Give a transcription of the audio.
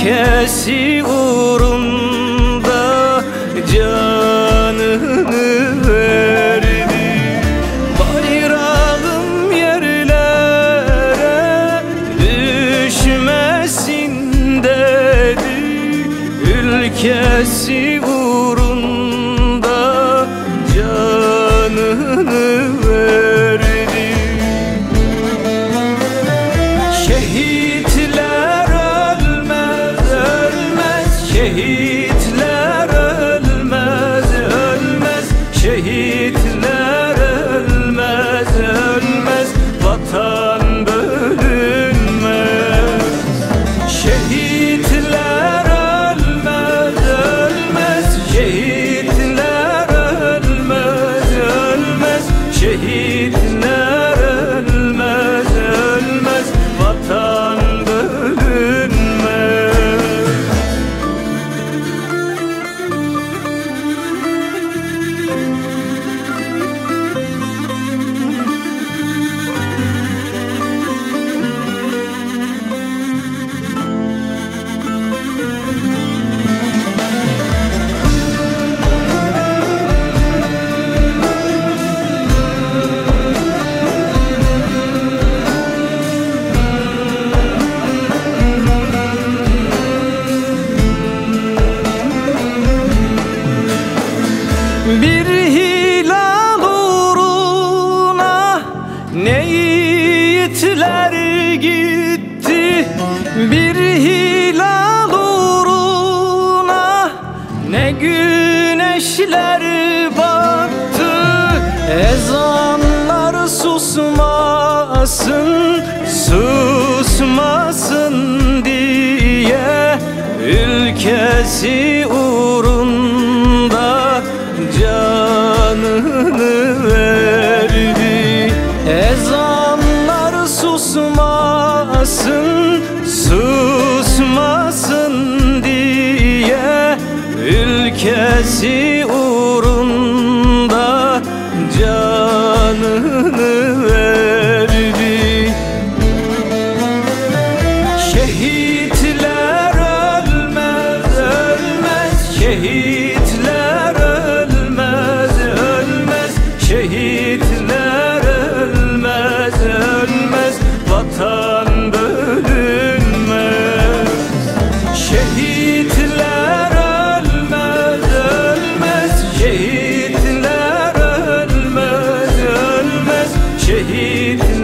Ülkesi uğrunda canını verdi. Bayrağım yerlere düşmesin dedi. Ülkesi uğrunda canını verdi. Şehitler yiğitler gitti Bir hilal uğruna. Ne güneşler battı Ezanlar susmasın, susmasın diye Ülkesi uğrunda canını susmasın, susmasın diye Ülkesi hidden.